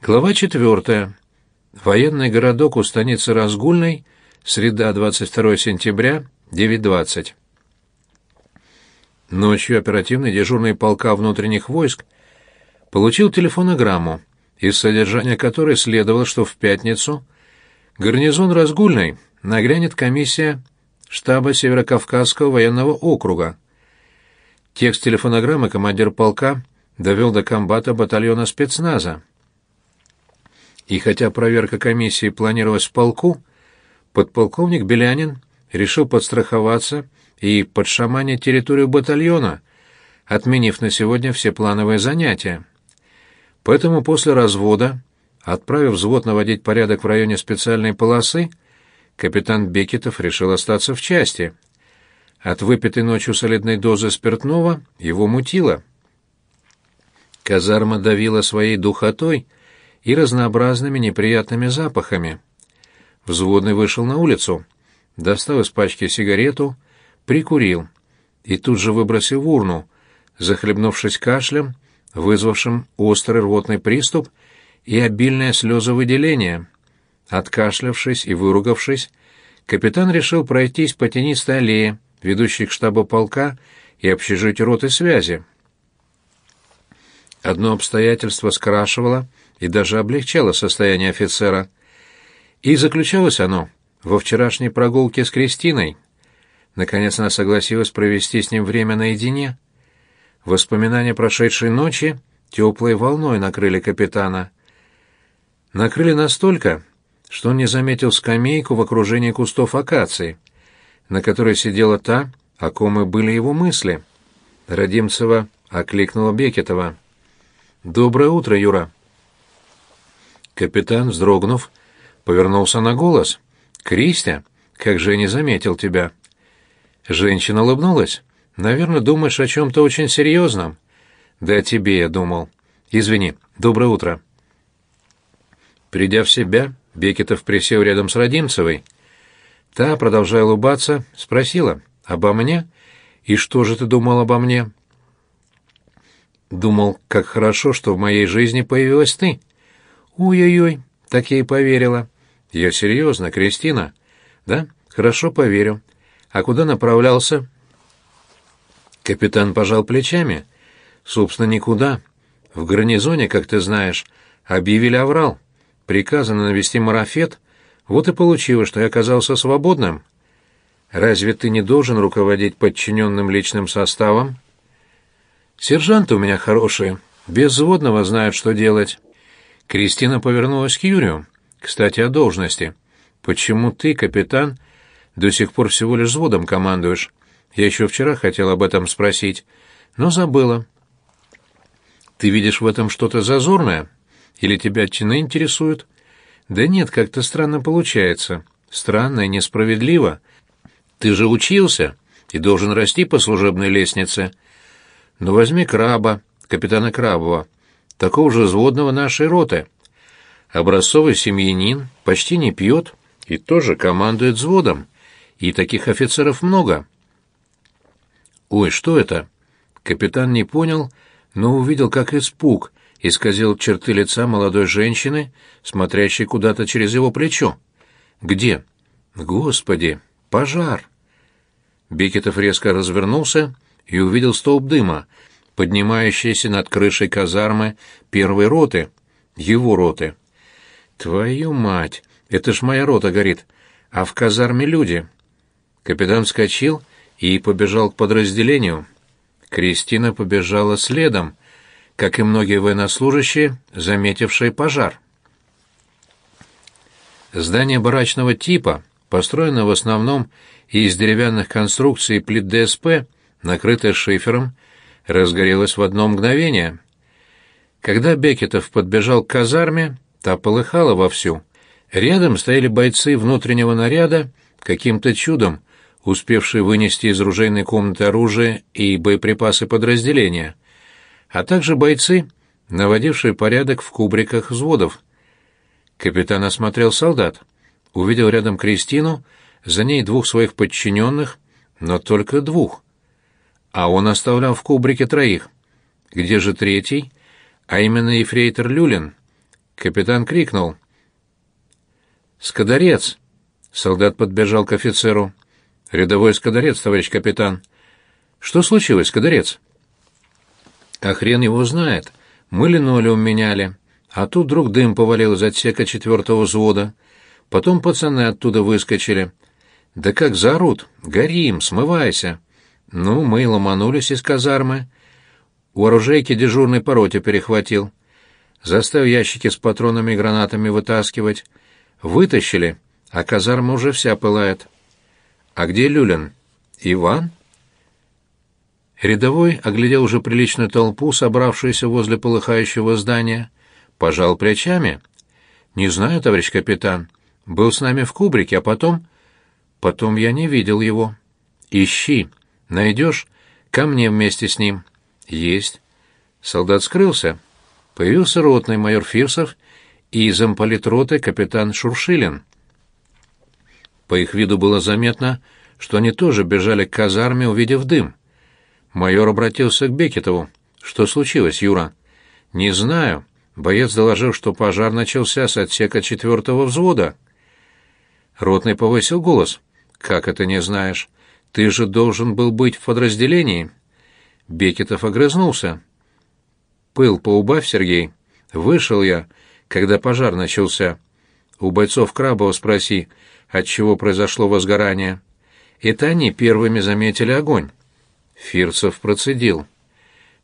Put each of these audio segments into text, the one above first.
Глава четвертая. Военный городок у станицы Разгульной. Среда, 22 сентября, 9.20. Ночью оперативный дежурный полка внутренних войск получил телефонограмму, из содержания которой следовало, что в пятницу гарнизон Разгульной нагрянет комиссия штаба Северокавказского военного округа. Текст телефонограммы командир полка довел до комбата батальона спецназа. И хотя проверка комиссии планировалась в полку, подполковник Белянин решил подстраховаться и подшаманить территорию батальона, отменив на сегодня все плановые занятия. Поэтому после развода, отправив взвод наводить порядок в районе специальной полосы, капитан Бекетов решил остаться в части. От выпитой ночью солидной дозы спиртного его мутило. Казарма давила своей духотой и разнообразными неприятными запахами. Взводный вышел на улицу, достал из пачки сигарету, прикурил и тут же выбросил в урну, захлебнувшись кашлем, вызвавшим острый рвотный приступ и обильное слезовыделение. Откашлявшись и выругавшись, капитан решил пройтись по тенистой аллее, ведущей к штабу полка и общежитию роты связи. Одно обстоятельство скрашивало и даже облегчало состояние офицера. И заключалось оно во вчерашней прогулке с Кристиной. Наконец она согласилась провести с ним время наедине. Воспоминания прошедшей ночи теплой волной накрыли капитана. Накрыли настолько, что он не заметил скамейку в окружении кустов акации, на которой сидела та, о ком и были его мысли. Родимцева окликнула Бекетова. «Доброе утро, Юра!» Капитан, вздрогнув, повернулся на голос. «Кристя, как же я не заметил тебя!» Женщина улыбнулась. «Наверное, думаешь о чем-то очень серьезном?» «Да о тебе я думал. Извини. Доброе утро». Придя в себя, Бекетов присел рядом с Родимцевой. Та, продолжая улыбаться, спросила, «Обо мне? И что же ты думал обо мне?» Думал, как хорошо, что в моей жизни появилась ты. Ой-ой-ой, так я и поверила. Я серьезно, Кристина. Да? Хорошо, поверю. А куда направлялся? Капитан пожал плечами. Собственно, никуда. В гарнизоне, как ты знаешь, объявили аврал. Приказано навести марафет. Вот и получилось, что я оказался свободным. Разве ты не должен руководить подчиненным личным составом? Сержанты у меня хорошие, без взводного знают, что делать. Кристина повернулась к Юрию. Кстати, о должности. Почему ты, капитан, до сих пор всего лишь взводом командуешь? Я еще вчера хотел об этом спросить, но забыла. Ты видишь в этом что-то зазорное? Или тебя чины интересуют? Да нет, как-то странно получается. Странно и несправедливо. Ты же учился и должен расти по служебной лестнице. Но возьми краба, капитана Крабова, такого же взводного нашей роты. Образцовый семьянин, почти не пьет и тоже командует взводом. И таких офицеров много. Ой, что это? Капитан не понял, но увидел, как испуг исказил черты лица молодой женщины, смотрящей куда-то через его плечо. Где? Господи, пожар! Бекетов резко развернулся и увидел столб дыма, поднимающийся над крышей казармы первой роты, его роты. «Твою мать! Это ж моя рота горит, а в казарме люди!» Капитан вскочил и побежал к подразделению. Кристина побежала следом, как и многие военнослужащие, заметившие пожар. Здание барачного типа, построенное в основном из деревянных конструкций плит ДСП, накрытая шифером, разгорелась в одно мгновение. Когда Бекетов подбежал к казарме, та полыхала вовсю. Рядом стояли бойцы внутреннего наряда, каким-то чудом успевшие вынести из ружейной комнаты оружие и боеприпасы подразделения, а также бойцы, наводившие порядок в кубриках взводов. Капитан осмотрел солдат, увидел рядом Кристину, за ней двух своих подчиненных, но только двух — а он оставлял в кубрике троих. Где же третий? А именно ефрейтор Люлин. Капитан крикнул. «Скодарец!» Солдат подбежал к офицеру. «Рядовой Скодарец, товарищ капитан». «Что случилось, Скодарец?» «А хрен его знает. Мы линолеум меняли. А тут вдруг дым повалил из отсека четвертого взвода. Потом пацаны оттуда выскочили. Да как заорут! Горим, смывайся!» Ну, мы ломанулись из казармы. У оружейки дежурный по роте перехватил. Заставил ящики с патронами и гранатами вытаскивать. Вытащили, а казарма уже вся пылает. А где Люлин? Иван? Рядовой оглядел уже приличную толпу, собравшуюся возле полыхающего здания. Пожал плечами. «Не знаю, товарищ капитан. Был с нами в кубрике, а потом...» «Потом я не видел его». «Ищи. Найдешь? Ко мне вместе с ним». «Есть». Солдат скрылся. Появился ротный майор Фирсов и замполит роты капитан Шуршилин. По их виду было заметно, что они тоже бежали к казарме, увидев дым. Майор обратился к Бекетову. «Что случилось, Юра?» «Не знаю. Боец доложил, что пожар начался с отсека четвертого взвода». Ротный повысил голос. «Как это не знаешь? Ты же должен был быть в подразделении». Бекетов огрызнулся. «Пыл поубавь, Сергей. Вышел я, когда пожар начался. У бойцов Крабова спроси, от чего произошло возгорание. Это они первыми заметили огонь. Фирцев процедил.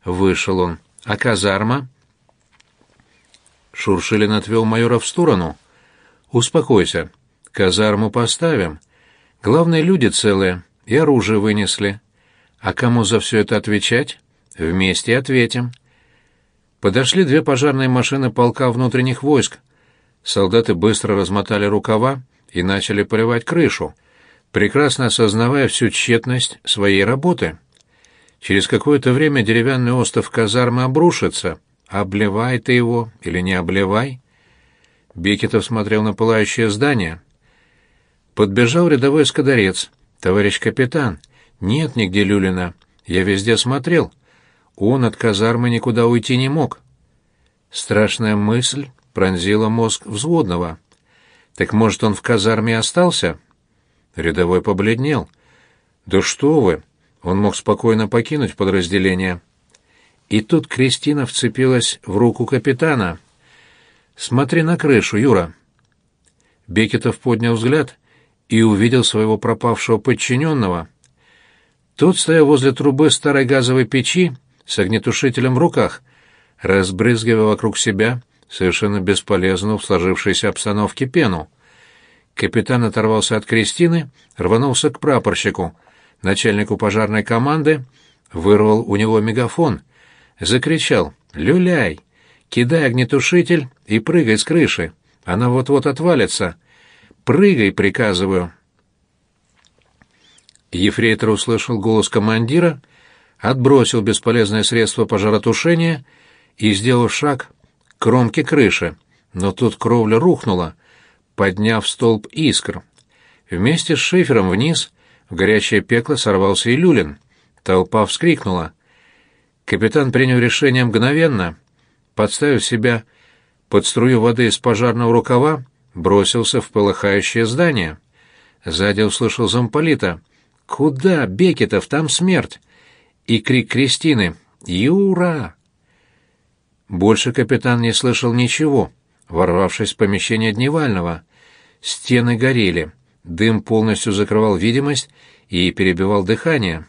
Вышел он. А казарма? Шуршилин отвел майора в сторону. «Успокойся. Казарму поставим. Главное, люди целые и оружие вынесли. А кому за все это отвечать? Вместе ответим». Подошли две пожарные машины полка внутренних войск. Солдаты быстро размотали рукава и начали поливать крышу, прекрасно осознавая всю тщетность своей работы. Через какое-то время деревянный остов казармы обрушится. Обливай ты его или не обливай. Бекетов смотрел на пылающее здание. Подбежал рядовой скодарец. «Товарищ капитан, нет нигде Люлина. Я везде смотрел. Он от казармы никуда уйти не мог». Страшная мысль пронзила мозг взводного. Так может, он в казарме остался? Рядовой побледнел. Да что вы? Он мог спокойно покинуть подразделение. И тут Кристина вцепилась в руку капитана. Смотри на крышу, Юра. Бекетов поднял взгляд и увидел своего пропавшего подчиненного. Тот стоял возле трубы старой газовой печи с огнетушителем в руках, разбрызгивая вокруг себя совершенно бесполезную в сложившейся обстановке пену. Капитан оторвался от Кристины, рванулся к прапорщику, начальнику пожарной команды, вырвал у него мегафон, закричал «Люляй! Кидай огнетушитель и прыгай с крыши! Она вот-вот отвалится! Прыгай, приказываю!» Ефрейтор услышал голос командира, отбросил бесполезное средство пожаротушения и сделал шаг к кромке крыши, но тут кровля рухнула, подняв столб искр. Вместе с шифером вниз в горячее пекло сорвался и Люлин. Толпа вскрикнула. Капитан принял решение мгновенно. Подставив себя под струю воды из пожарного рукава, бросился в полыхающее здание. Сзади услышал замполита. «Куда, Бекетов, там смерть!» И крик Кристины. «Юра!» Больше капитан не слышал ничего, ворвавшись в помещение дневального. Стены горели, дым полностью закрывал видимость и перебивал дыхание.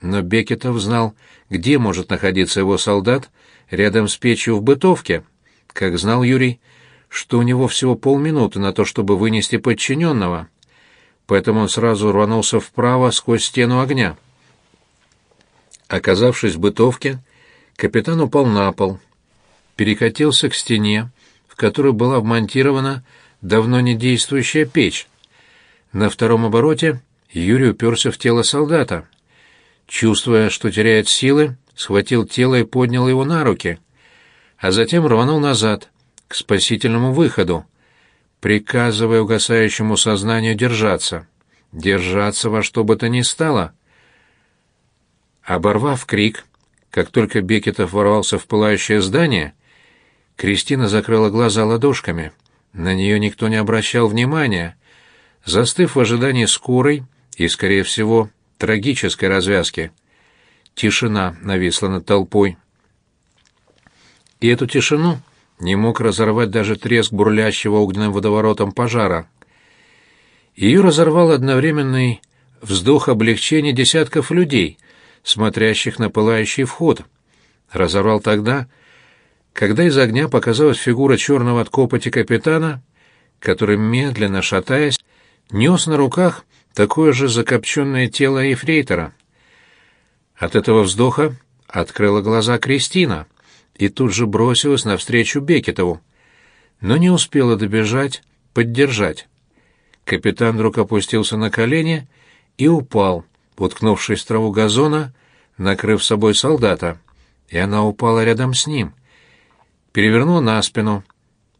Но Бекетов знал, где может находиться его солдат рядом с печью в бытовке. Как знал Юрий, что у него всего полминуты на то, чтобы вынести подчиненного. Поэтому он сразу рванулся вправо сквозь стену огня. Оказавшись в бытовке, капитан упал на пол, перекатился к стене, в которой была вмонтирована давно не действующая печь. На втором обороте Юрий уперся в тело солдата. Чувствуя, что теряет силы, схватил тело и поднял его на руки, а затем рванул назад, к спасительному выходу, приказывая угасающему сознанию держаться. Держаться во что бы то ни стало. Оборвав крик, как только Бекетов ворвался в пылающее здание, Кристина закрыла глаза ладошками. На нее никто не обращал внимания. Застыв в ожидании скорой и, скорее всего, трагической развязки. Тишина нависла над толпой. И эту тишину не мог разорвать даже треск бурлящего огненным водоворотом пожара. Ее разорвал одновременный вздох облегчения десятков людей, смотрящих на пылающий вход. Разорвал тогда, когда из огня показалась фигура черного от копоти капитана, который, медленно шатаясь, нес на руках такое же закопченное тело эфрейтора. От этого вздоха открыла глаза Кристина и тут же бросилась навстречу Бекетову, но не успела добежать, поддержать. Капитан вдруг опустился на колени и упал, уткнувшись в траву газона, накрыв собой солдата, и она упала рядом с ним. Перевернула на спину,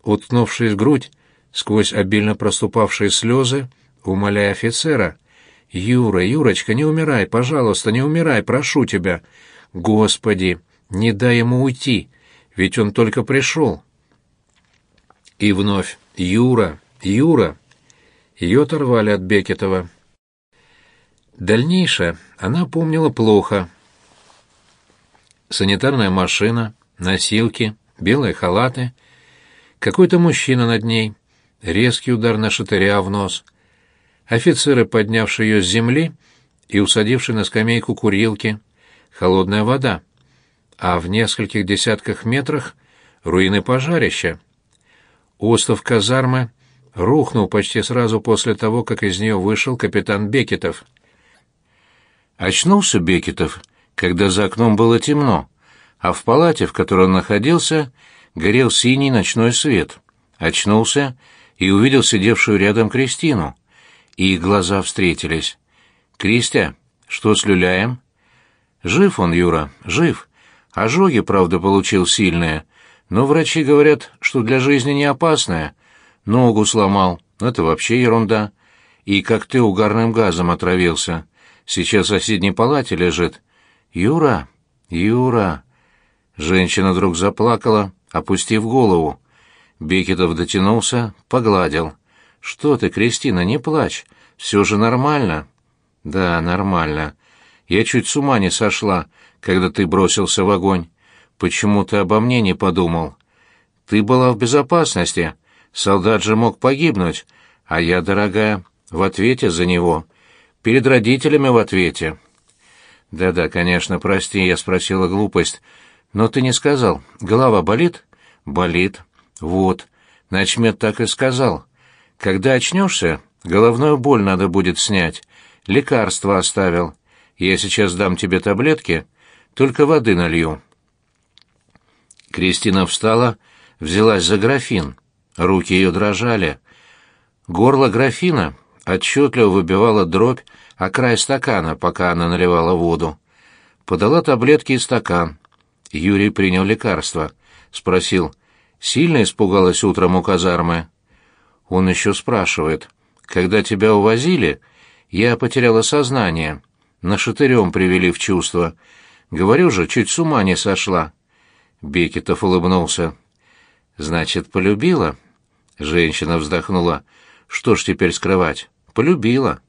уткнувшись в грудь, сквозь обильно проступавшие слезы, умоляя офицера. «Юра, Юрочка, не умирай, пожалуйста, не умирай, прошу тебя! Господи, не дай ему уйти, ведь он только пришел!» И вновь «Юра, Юра!» Ее оторвали от Бекетова. Дальнейшее она помнила плохо. Санитарная машина, носилки, белые халаты, какой-то мужчина над ней, резкий удар на шатыря в нос, офицеры, поднявшие ее с земли и усадившие на скамейку курилки, холодная вода, а в нескольких десятках метрах руины пожарища. Остров казармы рухнул почти сразу после того, как из нее вышел капитан Бекетов. Очнулся Бекетов, когда за окном было темно, а в палате, в которой он находился, горел синий ночной свет. Очнулся и увидел сидевшую рядом Кристину. И глаза встретились. «Кристя, что с люляем?» «Жив он, Юра, жив. Ожоги, правда, получил сильные, но врачи говорят, что для жизни не опасное. Ногу сломал, это вообще ерунда. И как ты угарным газом отравился. Сейчас в соседней палате лежит. Юра, Юра. Женщина вдруг заплакала, опустив голову. Бекетов дотянулся, погладил. «Что ты, Кристина, не плачь. Все же нормально». «Да, нормально. Я чуть с ума не сошла, когда ты бросился в огонь. Почему ты обо мне не подумал? Ты была в безопасности. Солдат же мог погибнуть, а я, дорогая, в ответе за него. Перед родителями в ответе. Да-да, конечно, прости, я спросила глупость. Но ты не сказал. Голова болит? Болит. Вот. Начмет так и сказал. Когда очнешься, головную боль надо будет снять. Лекарство оставил. Я сейчас дам тебе таблетки, только воды налью. Кристина встала, взялась за графин. Руки ее дрожали. Горло графина отчетливо выбивало дробь о край стакана, пока она наливала воду. Подала таблетки и стакан. Юрий принял лекарство. Спросил, сильно испугалась утром у казармы? Он еще спрашивает, когда тебя увозили, я потеряла сознание. На шатырем привели в чувство. Говорю же, чуть с ума не сошла. Бекетов улыбнулся. Значит, полюбила? Женщина вздохнула. Что ж теперь скрывать? Полюбила.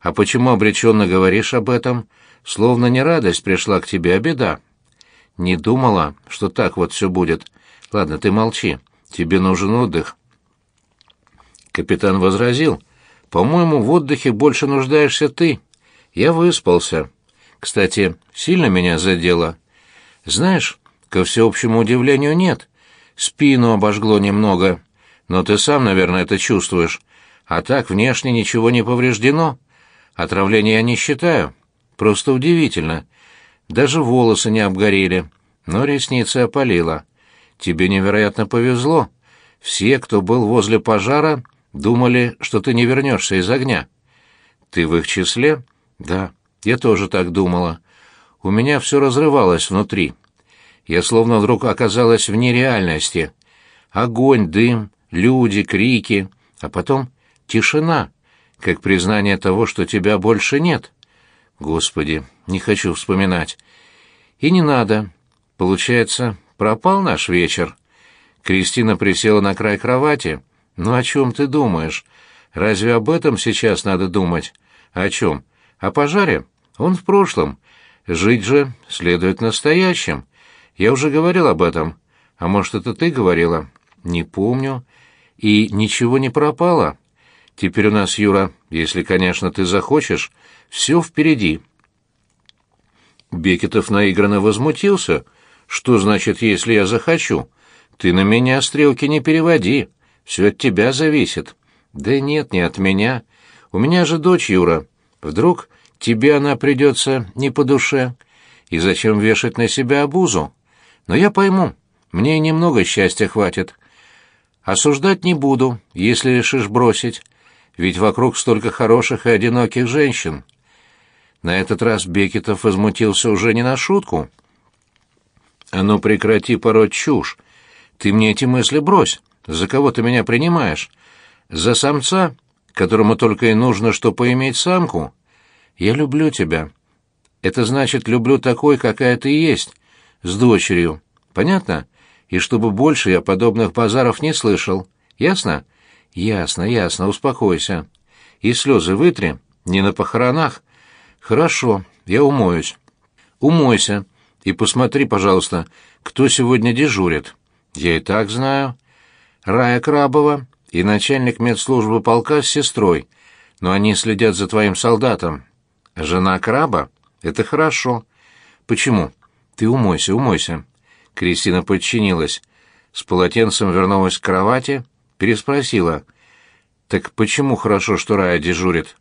А почему обреченно говоришь об этом? Словно не радость пришла к тебе, а беда. Не думала, что так вот все будет. Ладно, ты молчи. Тебе нужен отдых. Капитан возразил. По-моему, в отдыхе больше нуждаешься ты. Я выспался. Кстати, сильно меня задело. Знаешь, ко всеобщему удивлению нет. Спину обожгло немного. Но ты сам, наверное, это чувствуешь. А так внешне ничего не повреждено. Отравление я не считаю. Просто удивительно. Даже волосы не обгорели, но ресницы опалило. Тебе невероятно повезло. Все, кто был возле пожара, думали, что ты не вернешься из огня. Ты в их числе? Да, я тоже так думала. У меня все разрывалось внутри. Я словно вдруг оказалась в нереальности. Огонь, дым, люди, крики, а потом тишина, как признание того, что тебя больше нет. Господи, не хочу вспоминать. И не надо. Получается, пропал наш вечер. Кристина присела на край кровати. «Ну о чем ты думаешь? Разве об этом сейчас надо думать? О чем? О пожаре? Он в прошлом. Жить же следует настоящим. Я уже говорил об этом. А может, это ты говорила? Не помню. И ничего не пропало. Теперь у нас, Юра, если, конечно, ты захочешь, все впереди». Бекетов наигранно возмутился. «Что значит, если я захочу? Ты на меня стрелки не переводи. Все от тебя зависит». «Да нет, не от меня. У меня же дочь Юра. Вдруг тебе она придется не по душе. И зачем вешать на себя обузу? Но я пойму. Мне немного счастья хватит. Осуждать не буду, если решишь бросить. Ведь вокруг столько хороших и одиноких женщин». На этот раз Бекетов возмутился уже не на шутку. «А ну прекрати пороть чушь. Ты мне эти мысли брось. За кого ты меня принимаешь? За самца, которому только и нужно, что поиметь самку? Я люблю тебя. Это значит, люблю такой, какая ты есть, с дочерью. Понятно? И чтобы больше я подобных базаров не слышал. Ясно? Ясно, ясно, успокойся. И слезы вытри, не на похоронах, Хорошо, я умоюсь. Умойся и посмотри, пожалуйста, кто сегодня дежурит. Я и так знаю. Рая Крабова и начальник медслужбы полка с сестрой, но они следят за твоим солдатом. Жена Краба? Это хорошо. Почему? Ты умойся, умойся. Кристина подчинилась. С полотенцем вернулась к кровати, переспросила. Так почему хорошо, что Рая дежурит?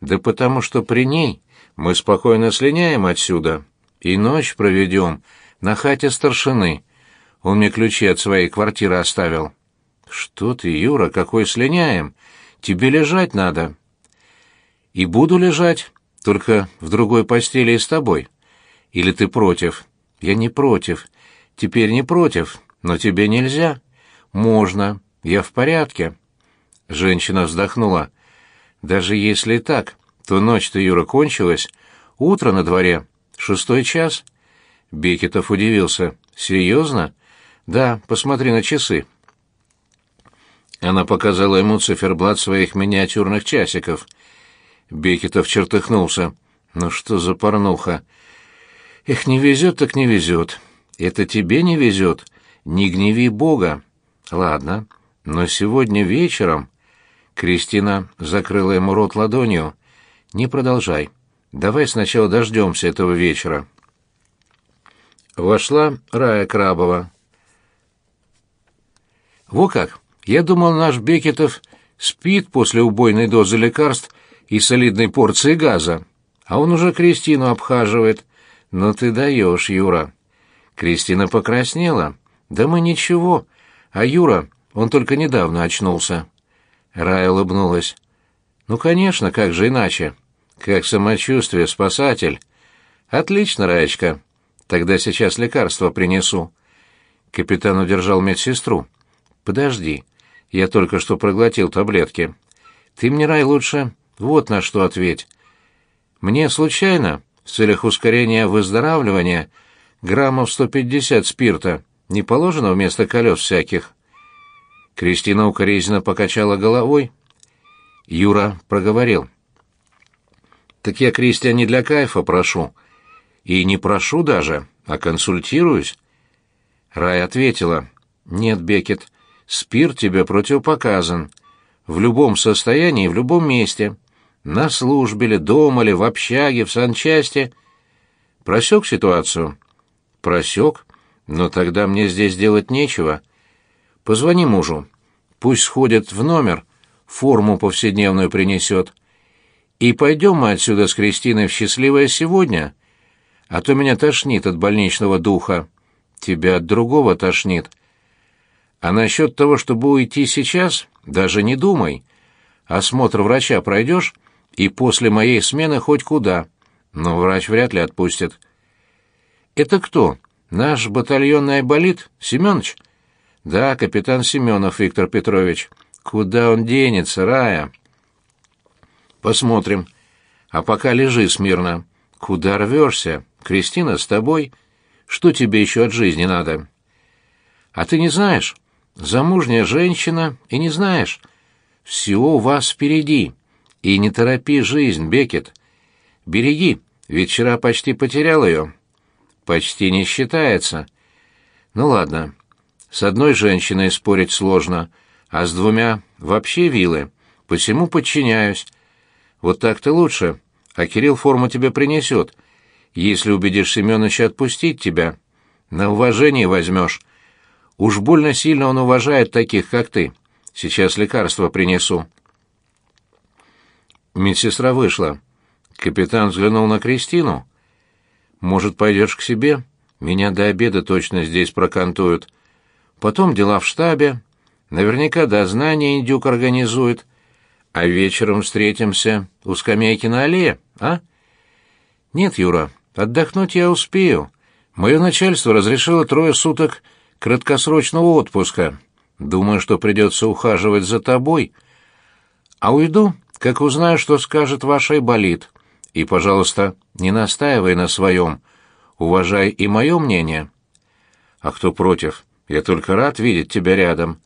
Да потому что при ней мы спокойно слиняем отсюда и ночь проведем на хате старшины. Он мне ключи от своей квартиры оставил. Что ты, Юра, какой слиняем? Тебе лежать надо. И буду лежать, только в другой постели и с тобой. Или ты против? Я не против. Теперь не против, но тебе нельзя. Можно. Я в порядке. Женщина вздохнула. Даже если так, то ночь-то, Юра, кончилась. Утро на дворе. Шестой час. Бекетов удивился. «Серьезно?» «Да, посмотри на часы». Она показала ему циферблат своих миниатюрных часиков. Бекетов чертыхнулся. «Ну что за порнуха?» «Эх, не везет так не везет. Это тебе не везет. Не гневи Бога. Ладно, но сегодня вечером...» Кристина закрыла ему рот ладонью. Не продолжай. Давай сначала дождемся этого вечера. Вошла Рая Крабова. Во как! Я думал, наш Бекетов спит после убойной дозы лекарств и солидной порции газа, а он уже Кристину обхаживает. Но ты даешь, Юра. Кристина покраснела. Да мы ничего. А Юра, он только недавно очнулся. Рая улыбнулась. Ну, конечно, как же иначе? Как самочувствие, спасатель? Отлично, Раечка. Тогда сейчас лекарство принесу. Капитан удержал медсестру. Подожди. Я только что проглотил таблетки. Ты мне, Рай, лучше вот на что ответь. Мне случайно, в целях ускорения выздоравливания, граммов 150 спирта не положено вместо колес всяких? Кристина укоризненно покачала головой. Юра проговорил. «Так я, Кристия, не для кайфа прошу. И не прошу даже, а консультируюсь». Рай ответила. «Нет, Бекет, спирт тебе противопоказан. В любом состоянии, в любом месте. На службе ли, дома ли, в общаге, в санчасти. Просек ситуацию?» «Просек. Но тогда мне здесь делать нечего». Позвони мужу. Пусть сходит в номер, форму повседневную принесет. И пойдем мы отсюда с Кристиной в счастливое сегодня. А то меня тошнит от больничного духа. Тебя от другого тошнит. А насчет того, чтобы уйти сейчас, даже не думай. Осмотр врача пройдешь, и после моей смены хоть куда. Но врач вряд ли отпустит. Это кто? Наш батальонный айболит, Семёныч? Да, капитан Семенов Виктор Петрович. Куда он денется, Рая? Посмотрим. А пока лежи смирно. Куда рвешься? Кристина с тобой? Что тебе еще от жизни надо? А ты не знаешь? Замужняя женщина, и не знаешь. Все у вас впереди. И не торопи жизнь, Бекет. Береги, ведь вчера почти потерял ее. Почти не считается. Ну ладно, с одной женщиной спорить сложно, а с двумя вообще вилы. Посему подчиняюсь. Вот так-то лучше, а Кирилл форму тебе принесет, если убедишь Семеновича отпустить тебя. На уважение возьмешь. Уж больно сильно он уважает таких, как ты. Сейчас лекарство принесу. Медсестра вышла. Капитан взглянул на Кристину. «Может, пойдешь к себе? Меня до обеда точно здесь прокантуют. Потом дела в штабе. Наверняка дознание индюк организует. А вечером встретимся у скамейки на аллее, а?» «Нет, Юра, отдохнуть я успею. Мое начальство разрешило трое суток краткосрочного отпуска. Думаю, что придется ухаживать за тобой. А уйду, как узнаю, что скажет ваш Айболит. И, пожалуйста, не настаивай на своем. Уважай и мое мнение. А кто против? Я только рад видеть тебя рядом.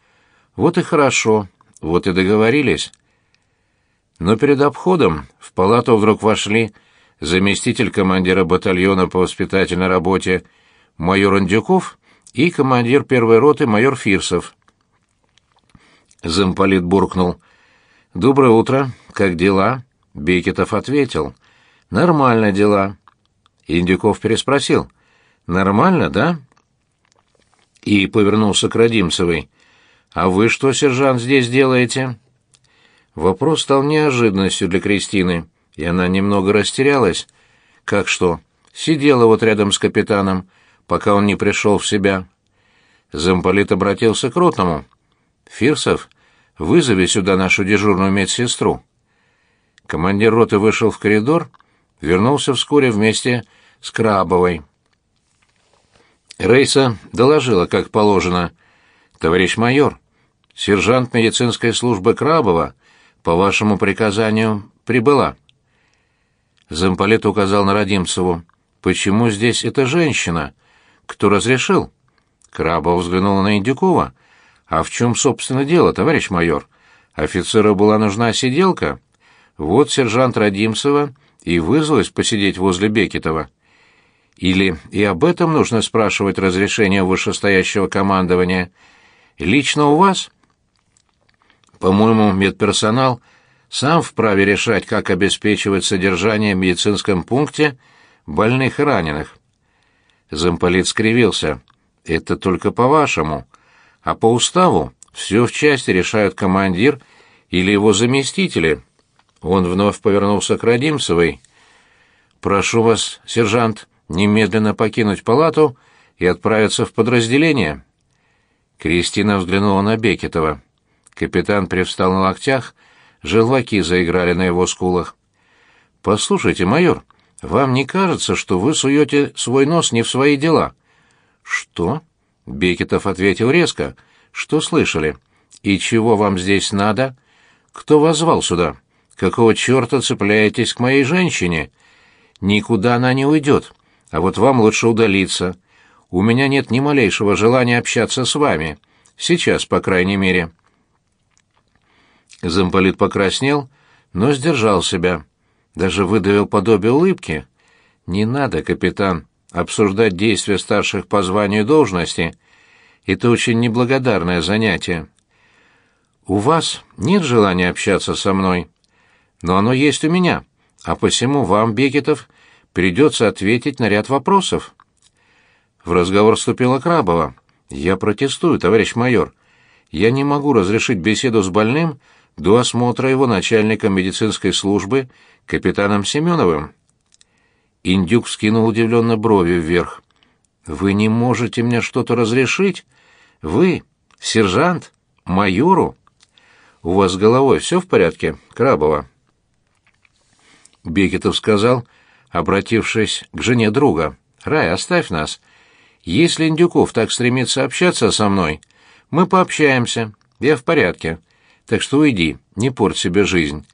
Вот и хорошо, вот и договорились. Но перед обходом в палату вдруг вошли заместитель командира батальона по воспитательной работе майор Андюков и командир первой роты майор Фирсов. Замполит буркнул. «Доброе утро. Как дела?» Бекетов ответил. «Нормально дела». Индюков переспросил. «Нормально, да?» И повернулся к Родимцевой. «А вы что, сержант, здесь делаете?» Вопрос стал неожиданностью для Кристины, и она немного растерялась. «Как что?» Сидела вот рядом с капитаном, пока он не пришел в себя. Замполит обратился к ротному. «Фирсов, вызови сюда нашу дежурную медсестру». Командир роты вышел в коридор, вернулся вскоре вместе с Крабовой. Рейса доложила, как положено. «Товарищ майор, сержант медицинской службы Крабова по вашему приказанию прибыла». Замполит указал на Родимцеву. «Почему здесь эта женщина? Кто разрешил?» Крабова взглянула на Индюкова. «А в чем, собственно, дело, товарищ майор? Офицеру была нужна сиделка. Вот сержант Родимцева и вызвалась посидеть возле Бекетова. Или и об этом нужно спрашивать разрешение вышестоящего командования? Лично у вас?» «По-моему, медперсонал сам вправе решать, как обеспечивать содержание в медицинском пункте больных и раненых». Замполит скривился. «Это только по-вашему а по уставу все в части решают командир или его заместители. Он вновь повернулся к Родимцевой. «Прошу вас, сержант, немедленно покинуть палату и отправиться в подразделение». Кристина взглянула на Бекетова. Капитан привстал на локтях, желваки заиграли на его скулах. «Послушайте, майор, вам не кажется, что вы суете свой нос не в свои дела?» «Что?» Бекетов ответил резко. «Что слышали? И чего вам здесь надо? Кто вас звал сюда? Какого черта цепляетесь к моей женщине? Никуда она не уйдет, а вот вам лучше удалиться. У меня нет ни малейшего желания общаться с вами. Сейчас, по крайней мере». Замполит покраснел, но сдержал себя. Даже выдавил подобие улыбки. «Не надо, капитан обсуждать действия старших по званию и должности — это очень неблагодарное занятие. У вас нет желания общаться со мной, но оно есть у меня, а посему вам, Бекетов, придется ответить на ряд вопросов. В разговор вступила Крабова. «Я протестую, товарищ майор. Я не могу разрешить беседу с больным до осмотра его начальника медицинской службы капитаном Семеновым». Индюк скинул удивленно брови вверх. «Вы не можете мне что-то разрешить? Вы, сержант, майору? У вас с головой все в порядке, Крабова?» Бекетов сказал, обратившись к жене друга. «Рай, оставь нас. Если Индюков так стремится общаться со мной, мы пообщаемся. Я в порядке. Так что уйди, не порть себе жизнь».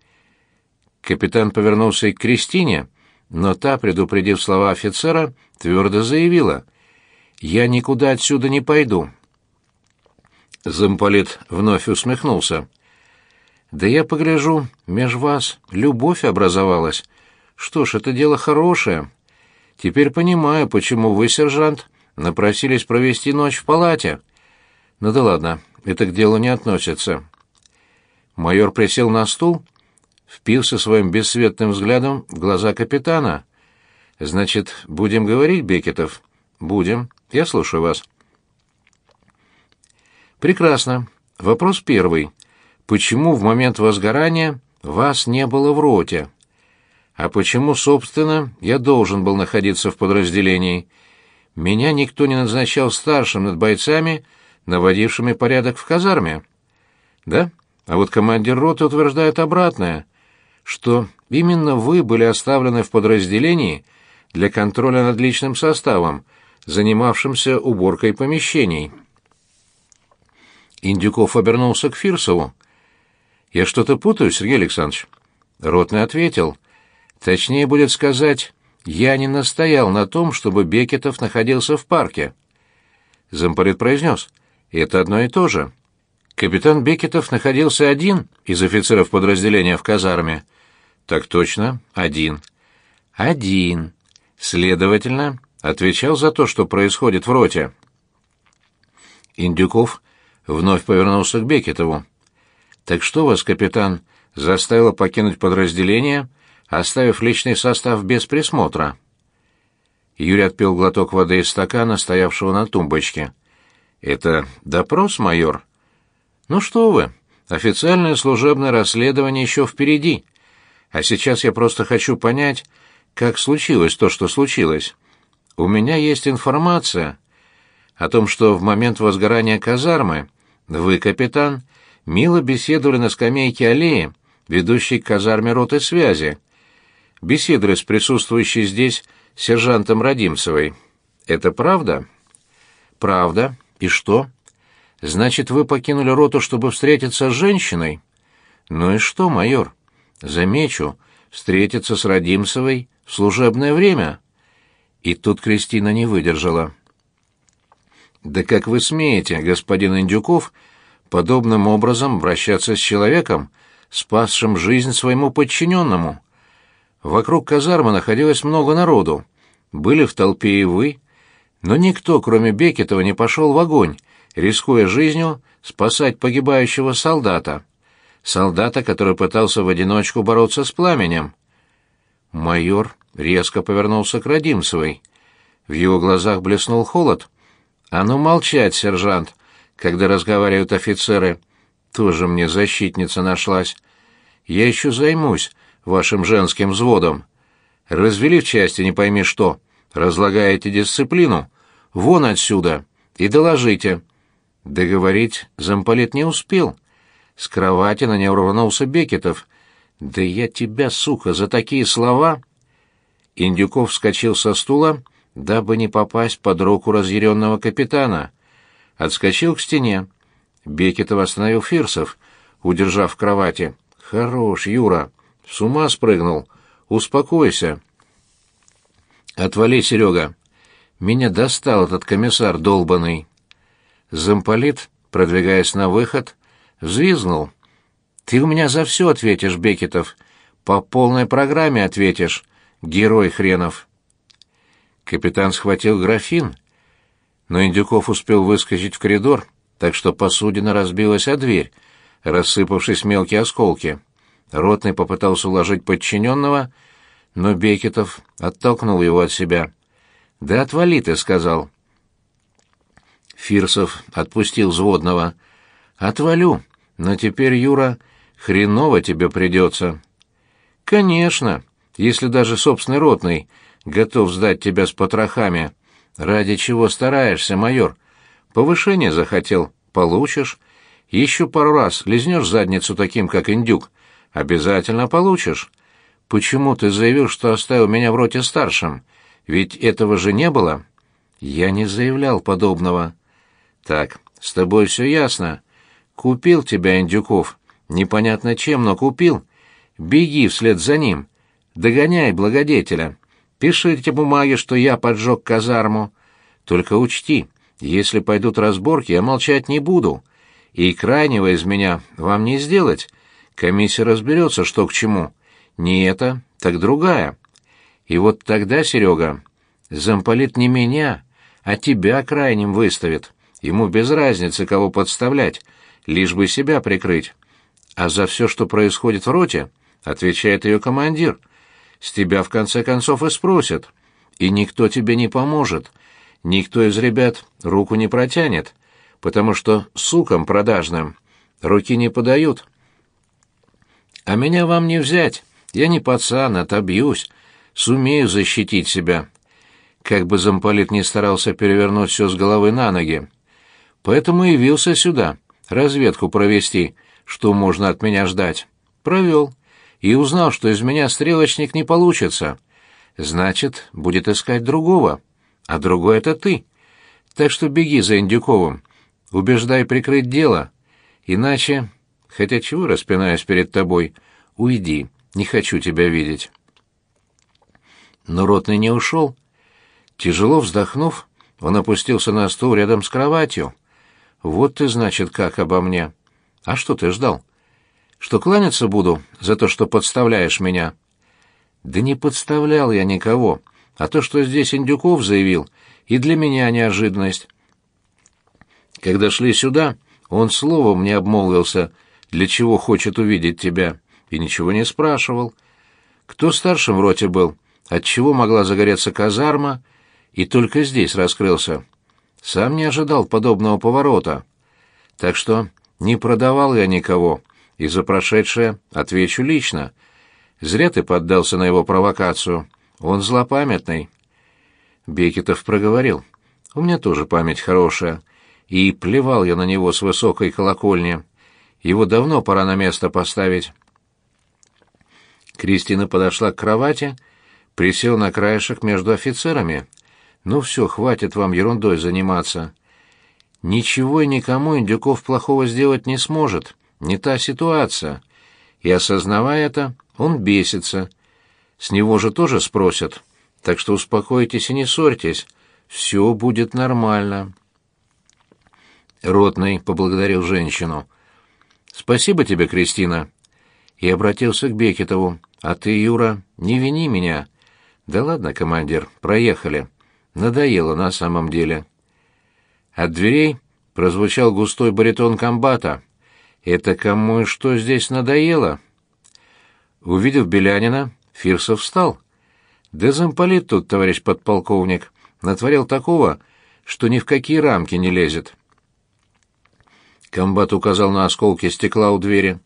Капитан повернулся и к Кристине, но та, предупредив слова офицера, твердо заявила, «Я никуда отсюда не пойду». Замполит вновь усмехнулся. «Да я погляжу, меж вас любовь образовалась. Что ж, это дело хорошее. Теперь понимаю, почему вы, сержант, напросились провести ночь в палате. Ну да ладно, это к делу не относится». Майор присел на стул, впился своим бесцветным взглядом в глаза капитана. «Значит, будем говорить, Бекетов?» «Будем. Я слушаю вас». «Прекрасно. Вопрос первый. Почему в момент возгорания вас не было в роте? А почему, собственно, я должен был находиться в подразделении? Меня никто не назначал старшим над бойцами, наводившими порядок в казарме. Да? А вот командир роты утверждает обратное, что именно вы были оставлены в подразделении для контроля над личным составом, занимавшимся уборкой помещений. Индюков обернулся к Фирсову. «Я что-то путаю, Сергей Александрович?» Ротный ответил. «Точнее будет сказать, я не настоял на том, чтобы Бекетов находился в парке». Замполит произнес. «Это одно и то же». Капитан Бекетов находился один из офицеров подразделения в казарме. Так точно, один. Один. Следовательно, отвечал за то, что происходит в роте. Индюков вновь повернулся к Бекетову. Так что вас, капитан, заставило покинуть подразделение, оставив личный состав без присмотра? Юрий отпил глоток воды из стакана, стоявшего на тумбочке. Это допрос, майор? Ну что вы, официальное служебное расследование еще впереди. А сейчас я просто хочу понять, как случилось то, что случилось. У меня есть информация о том, что в момент возгорания казармы вы, капитан, мило беседовали на скамейке аллеи, ведущей к казарме роты связи. Беседовали с присутствующей здесь сержантом Родимцевой. Это правда? Правда. И что? Значит, вы покинули роту, чтобы встретиться с женщиной? Ну и что, майор? Замечу, встретиться с Родимцевой в служебное время. И тут Кристина не выдержала. Да как вы смеете, господин Индюков, подобным образом обращаться с человеком, спасшим жизнь своему подчиненному? Вокруг казармы находилось много народу. Были в толпе и вы, но никто, кроме Бекетова, не пошел в огонь, рискуя жизнью спасать погибающего солдата. Солдата, который пытался в одиночку бороться с пламенем. Майор резко повернулся к Родимцевой. В его глазах блеснул холод. «А ну молчать, сержант, когда разговаривают офицеры. Тоже мне защитница нашлась. Я еще займусь вашим женским взводом. Развели в части не пойми что, разлагаете дисциплину. Вон отсюда и доложите». Договорить замполит не успел. С кровати на него рванулся Бекетов. «Да я тебя, сука, за такие слова...» Индюков вскочил со стула, дабы не попасть под руку разъяренного капитана. Отскочил к стене. Бекетов остановил Фирсов, удержав в кровати. «Хорош, Юра! С ума спрыгнул! Успокойся!» «Отвали, Серега! Меня достал этот комиссар долбанный!» Замполит, продвигаясь на выход, взвизгнул. «Ты у меня за все ответишь, Бекетов. По полной программе ответишь, герой хренов». Капитан схватил графин, но Индюков успел выскочить в коридор, так что посудина разбилась о дверь, рассыпавшись мелкие осколки. Ротный попытался уложить подчиненного, но Бекетов оттолкнул его от себя. «Да отвали ты», — сказал. Фирсов отпустил взводного. «Отвалю, но теперь, Юра, хреново тебе придется». «Конечно, если даже собственный ротный готов сдать тебя с потрохами. Ради чего стараешься, майор? Повышение захотел? Получишь. Еще пару раз лизнешь задницу таким, как индюк. Обязательно получишь. Почему ты заявил, что оставил меня в роте старшим? Ведь этого же не было». «Я не заявлял подобного». Так, с тобой все ясно. Купил тебя Индюков. Непонятно чем, но купил. Беги вслед за ним. Догоняй благодетеля. Пишите бумаги, что я поджег казарму. Только учти, если пойдут разборки, я молчать не буду. И крайнего из меня вам не сделать. Комиссия разберется, что к чему. Не это, так другая. И вот тогда, Серега, замполит не меня, а тебя крайним выставит. Ему без разницы, кого подставлять, лишь бы себя прикрыть. А за все, что происходит в роте, отвечает ее командир. С тебя, в конце концов, и спросят. И никто тебе не поможет. Никто из ребят руку не протянет, потому что сукам продажным руки не подают. А меня вам не взять. Я не пацан, отобьюсь. Сумею защитить себя. Как бы замполит не старался перевернуть все с головы на ноги. Поэтому явился сюда, разведку провести, что можно от меня ждать. Провел. И узнал, что из меня стрелочник не получится. Значит, будет искать другого. А другой — это ты. Так что беги за Индюковым. Убеждай прикрыть дело. Иначе... Хотя чего распинаюсь перед тобой? Уйди. Не хочу тебя видеть. Но Ротный не ушел. Тяжело вздохнув, он опустился на стул рядом с кроватью. «Вот ты, значит, как обо мне. А что ты ждал? Что кланяться буду за то, что подставляешь меня?» «Да не подставлял я никого, а то, что здесь Индюков заявил, и для меня неожиданность. Когда шли сюда, он словом не обмолвился, для чего хочет увидеть тебя, и ничего не спрашивал. Кто старшим в роте был, от чего могла загореться казарма, и только здесь раскрылся. Сам не ожидал подобного поворота. Так что не продавал я никого, и за прошедшее отвечу лично. Зря ты поддался на его провокацию. Он злопамятный. Бекетов проговорил. У меня тоже память хорошая. И плевал я на него с высокой колокольни. Его давно пора на место поставить. Кристина подошла к кровати, присел на краешек между офицерами. «Ну все, хватит вам ерундой заниматься. Ничего и никому Индюков плохого сделать не сможет. Не та ситуация. И, осознавая это, он бесится. С него же тоже спросят. Так что успокойтесь и не ссорьтесь. Все будет нормально». Ротный поблагодарил женщину. «Спасибо тебе, Кристина». И обратился к Бекетову. «А ты, Юра, не вини меня». «Да ладно, командир, проехали. Надоело на самом деле». От дверей прозвучал густой баритон комбата. «Это кому и что здесь надоело?» Увидев Белянина, Фирсов встал. «Да замполит тут, товарищ подполковник, натворил такого, что ни в какие рамки не лезет». Комбат указал на осколки стекла у двери.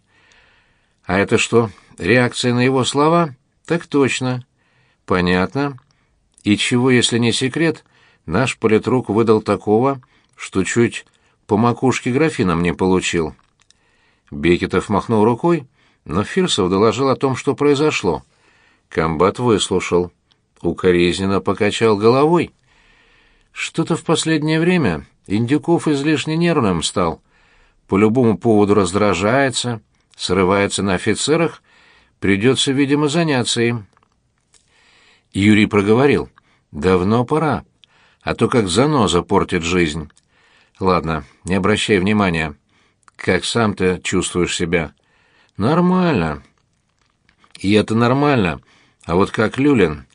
«А это что, реакция на его слова?» «Так точно». «Понятно. И чего, если не секрет, наш политрук выдал такого, что чуть по макушке графином не получил?» Бекетов махнул рукой, но Фирсов доложил о том, что произошло. Комбат выслушал. Укоризненно покачал головой. «Что-то в последнее время Индюков излишне нервным стал» по любому поводу раздражается, срывается на офицерах, придется, видимо, заняться им. Юрий проговорил. «Давно пора, а то как заноза портит жизнь. Ладно, не обращай внимания. Как сам ты чувствуешь себя?» «Нормально». «И это нормально. А вот как Люлин?»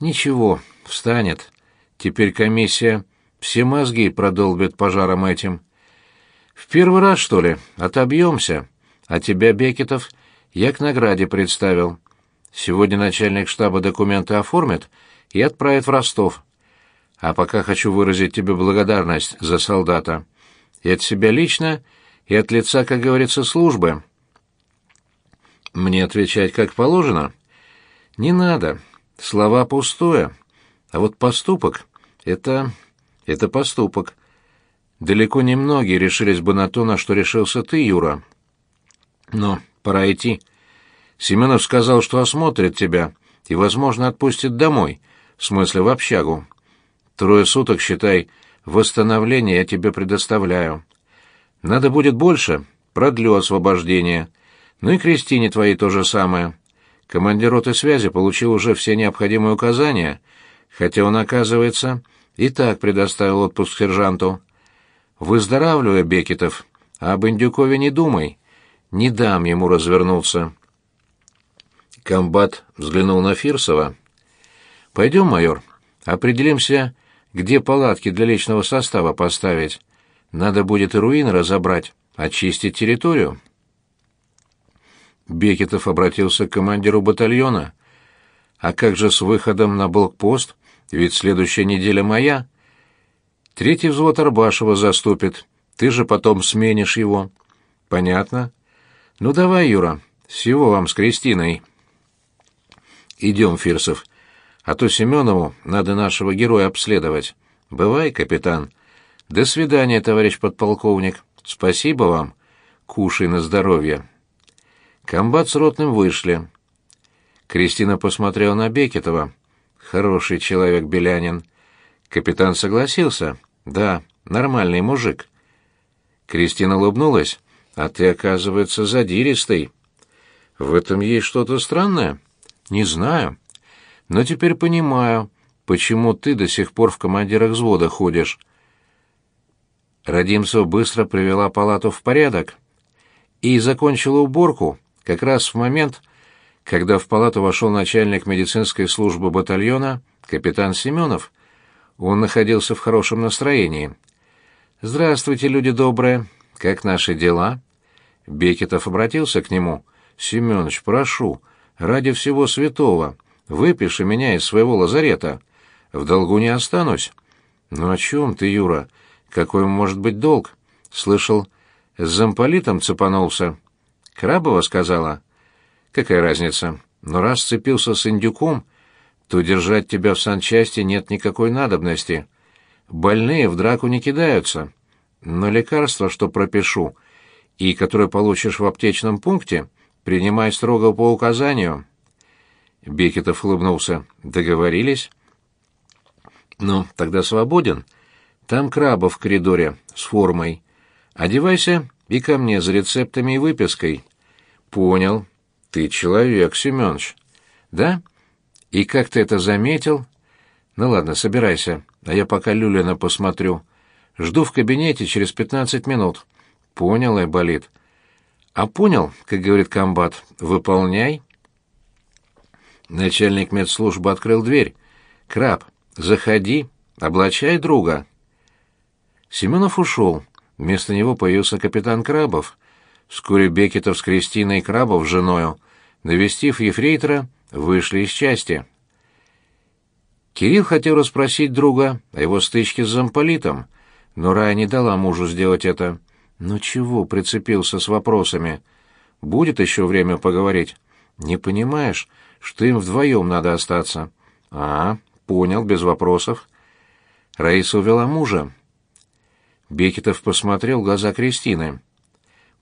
«Ничего, встанет. Теперь комиссия все мозги продолбит пожаром этим». В первый раз, что ли? Отобьемся. А тебя, Бекетов, я к награде представил. Сегодня начальник штаба документы оформит и отправит в Ростов. А пока хочу выразить тебе благодарность за солдата. И от себя лично, и от лица, как говорится, службы. Мне отвечать как положено? Не надо. Слова пустое. А вот поступок — это... это поступок. Далеко не многие решились бы на то, на что решился ты, Юра. Но пора идти. Семенов сказал, что осмотрит тебя и, возможно, отпустит домой, в смысле в общагу. Трое суток, считай, восстановление я тебе предоставляю. Надо будет больше, продлю освобождение. Ну и Кристине твоей то же самое. Командир роты связи получил уже все необходимые указания, хотя он, оказывается, и так предоставил отпуск сержанту. Выздоравливай, Бекетов, А об Индюкове не думай. Не дам ему развернуться. Комбат взглянул на Фирсова. «Пойдем, майор, определимся, где палатки для личного состава поставить. Надо будет и руины разобрать, очистить территорию». Бекетов обратился к командиру батальона. «А как же с выходом на блокпост? Ведь следующая неделя моя. Третий взвод Арбашева заступит. Ты же потом сменишь его». «Понятно. Ну давай, Юра, всего вам с Кристиной». «Идем, Фирсов, а то Семенову надо нашего героя обследовать. Бывай, капитан». «До свидания, товарищ подполковник. Спасибо вам. Кушай на здоровье». Комбат с ротным вышли. Кристина посмотрела на Бекетова. Хороший человек Белянин. Капитан согласился. Да, нормальный мужик. Кристина улыбнулась. А ты, оказывается, задиристый. В этом есть что-то странное? Не знаю. Но теперь понимаю, почему ты до сих пор в командирах взвода ходишь. Радимцева быстро привела палату в порядок и закончила уборку, как раз в момент, когда в палату вошел начальник медицинской службы батальона, капитан Семенов. Он находился в хорошем настроении. «Здравствуйте, люди добрые. Как наши дела?» Бекетов обратился к нему. «Семенович, прошу, ради всего святого, выпиши меня из своего лазарета. В долгу не останусь». «Ну о чем ты, Юра? Какой может быть долг?» «Слышал, с замполитом цепанулся». Крабова сказала. Какая разница? Но раз сцепился с индюком, то держать тебя в санчасти нет никакой надобности. Больные в драку не кидаются. Но лекарство, что пропишу, и которое получишь в аптечном пункте, принимай строго по указанию. Бекетов улыбнулся. Договорились? Ну, тогда свободен. Там крабов в коридоре с формой. Одевайся и ко мне за рецептами и выпиской. Понял. Ты человек, Семёныч. Да? И как ты это заметил? Ну ладно, собирайся, а я пока Люлина посмотрю. Жду в кабинете через пятнадцать минут. Понял, и болит. А понял, как говорит комбат, выполняй. Начальник медслужбы открыл дверь. Краб, заходи, облачай друга. Семенов ушел. Вместо него появился капитан Крабов. Вскоре Бекетов с Кристиной Крабов женою, навестив ефрейтора, вышли из части. Кирилл хотел расспросить друга о его стычке с замполитом, но Рая не дала мужу сделать это. «Ну чего прицепился с вопросами? Будет еще время поговорить. Не понимаешь, что им вдвоем надо остаться?» «А, понял, без вопросов». Раиса увела мужа. Бекетов посмотрел в глаза Кристины.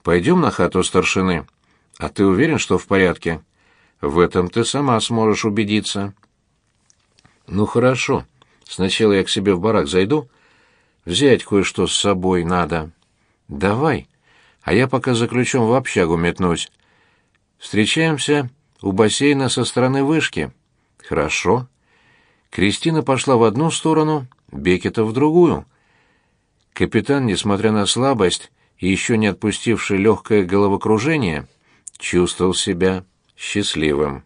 «Пойдем на хату старшины. А ты уверен, что в порядке? В этом ты сама сможешь убедиться». «Ну хорошо. Сначала я к себе в барак зайду. Взять кое-что с собой надо». «Давай. А я пока за ключом в общагу метнусь. Встречаемся у бассейна со стороны вышки». «Хорошо». Кристина пошла в одну сторону, Бекетов в другую. Капитан, несмотря на слабость и еще не отпустивший легкое головокружение, чувствовал себя счастливым.